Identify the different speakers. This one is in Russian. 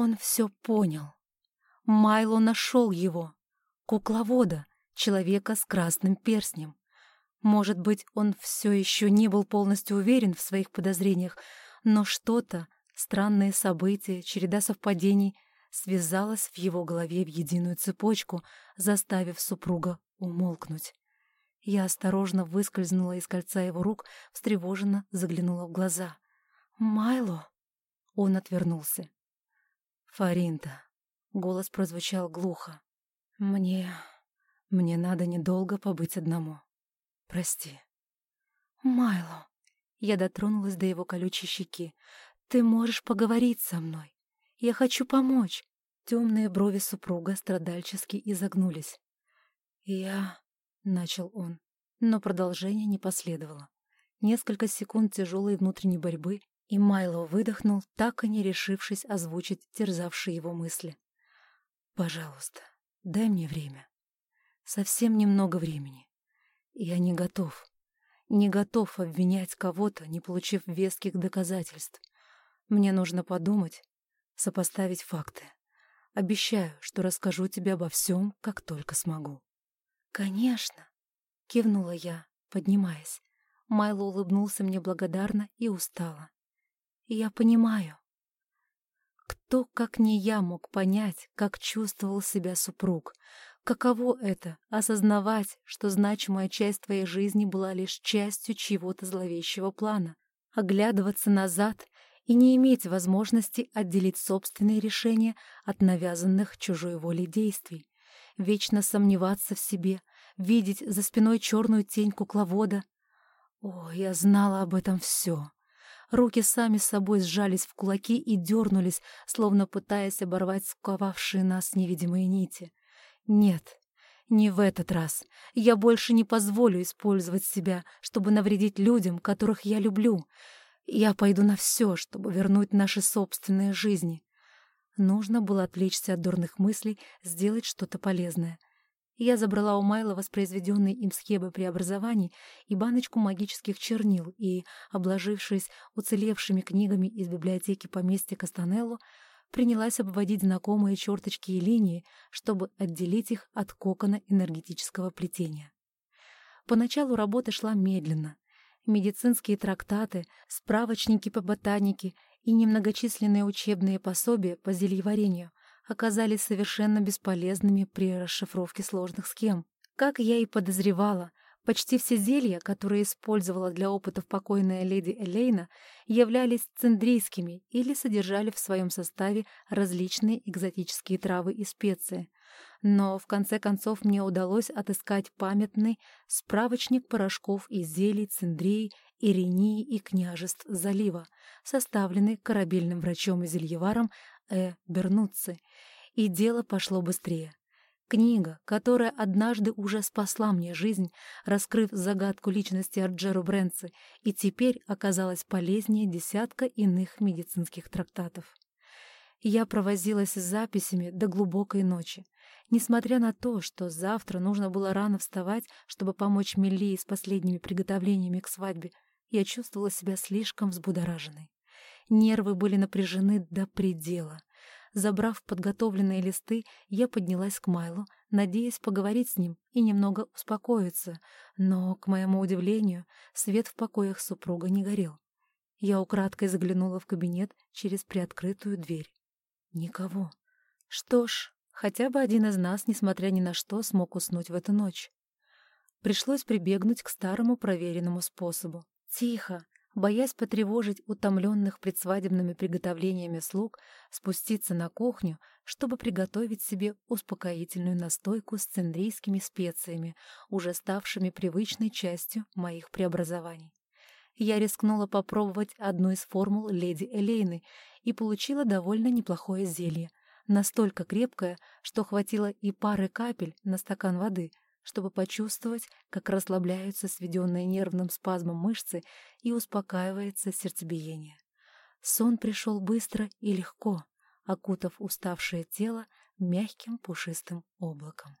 Speaker 1: Он все понял. Майло нашел его, кукловода, человека с красным перстнем. Может быть, он все еще не был полностью уверен в своих подозрениях, но что-то, странные события, череда совпадений связалось в его голове в единую цепочку, заставив супруга умолкнуть. Я осторожно выскользнула из кольца его рук, встревоженно заглянула в глаза. «Майло!» Он отвернулся. «Фаринта!» Голос прозвучал глухо. «Мне... мне надо недолго побыть одному. Прости». «Майло!» Я дотронулась до его колючей щеки. «Ты можешь поговорить со мной. Я хочу помочь». Темные брови супруга страдальчески изогнулись. «Я...» — начал он, но продолжение не последовало. Несколько секунд тяжелой внутренней борьбы, и Майло выдохнул, так и не решившись озвучить терзавшие его мысли. «Пожалуйста, дай мне время. Совсем немного времени. Я не готов. Не готов обвинять кого-то, не получив веских доказательств. Мне нужно подумать, сопоставить факты. Обещаю, что расскажу тебе обо всем, как только смогу». «Конечно», — кивнула я, поднимаясь. Майло улыбнулся мне благодарно и устало. «Я понимаю». Кто, как не я, мог понять, как чувствовал себя супруг? Каково это — осознавать, что значимая часть твоей жизни была лишь частью чьего-то зловещего плана? Оглядываться назад и не иметь возможности отделить собственные решения от навязанных чужой волей действий? Вечно сомневаться в себе, видеть за спиной черную тень кукловода? О, я знала об этом все. Руки сами собой сжались в кулаки и дернулись, словно пытаясь оборвать сковавшие нас невидимые нити. Нет, не в этот раз. Я больше не позволю использовать себя, чтобы навредить людям, которых я люблю. Я пойду на все, чтобы вернуть наши собственные жизни. Нужно было отвлечься от дурных мыслей, сделать что-то полезное. Я забрала у Майла воспроизведенные им схемы преобразований и баночку магических чернил и, обложившись уцелевшими книгами из библиотеки поместья Кастанелло, принялась обводить знакомые черточки и линии, чтобы отделить их от кокона энергетического плетения. Поначалу работа шла медленно. Медицинские трактаты, справочники по ботанике и немногочисленные учебные пособия по зельеварению оказались совершенно бесполезными при расшифровке сложных схем. Как я и подозревала, почти все зелья, которые использовала для опытов покойная леди Элейна, являлись цендрийскими или содержали в своем составе различные экзотические травы и специи. Но в конце концов мне удалось отыскать памятный справочник порошков и зелий Цендрии, Иринии и княжеств залива, составленный корабельным врачом и зельеваром Э. Бернуцци, и дело пошло быстрее. Книга, которая однажды уже спасла мне жизнь, раскрыв загадку личности Арджеро Брэнци, и теперь оказалась полезнее десятка иных медицинских трактатов. Я провозилась с записями до глубокой ночи. Несмотря на то, что завтра нужно было рано вставать, чтобы помочь Мелли с последними приготовлениями к свадьбе, я чувствовала себя слишком взбудораженной. Нервы были напряжены до предела. Забрав подготовленные листы, я поднялась к Майлу, надеясь поговорить с ним и немного успокоиться, но, к моему удивлению, свет в покоях супруга не горел. Я украдкой заглянула в кабинет через приоткрытую дверь. Никого. Что ж, хотя бы один из нас, несмотря ни на что, смог уснуть в эту ночь. Пришлось прибегнуть к старому проверенному способу. Тихо, боясь потревожить утомленных предсвадебными приготовлениями слуг, спуститься на кухню, чтобы приготовить себе успокоительную настойку с цендрийскими специями, уже ставшими привычной частью моих преобразований. Я рискнула попробовать одну из формул леди Элейны и получила довольно неплохое зелье, настолько крепкое, что хватило и пары капель на стакан воды — чтобы почувствовать, как расслабляются сведенные нервным спазмом мышцы и успокаивается сердцебиение. Сон пришел быстро и легко, окутав уставшее тело мягким пушистым облаком.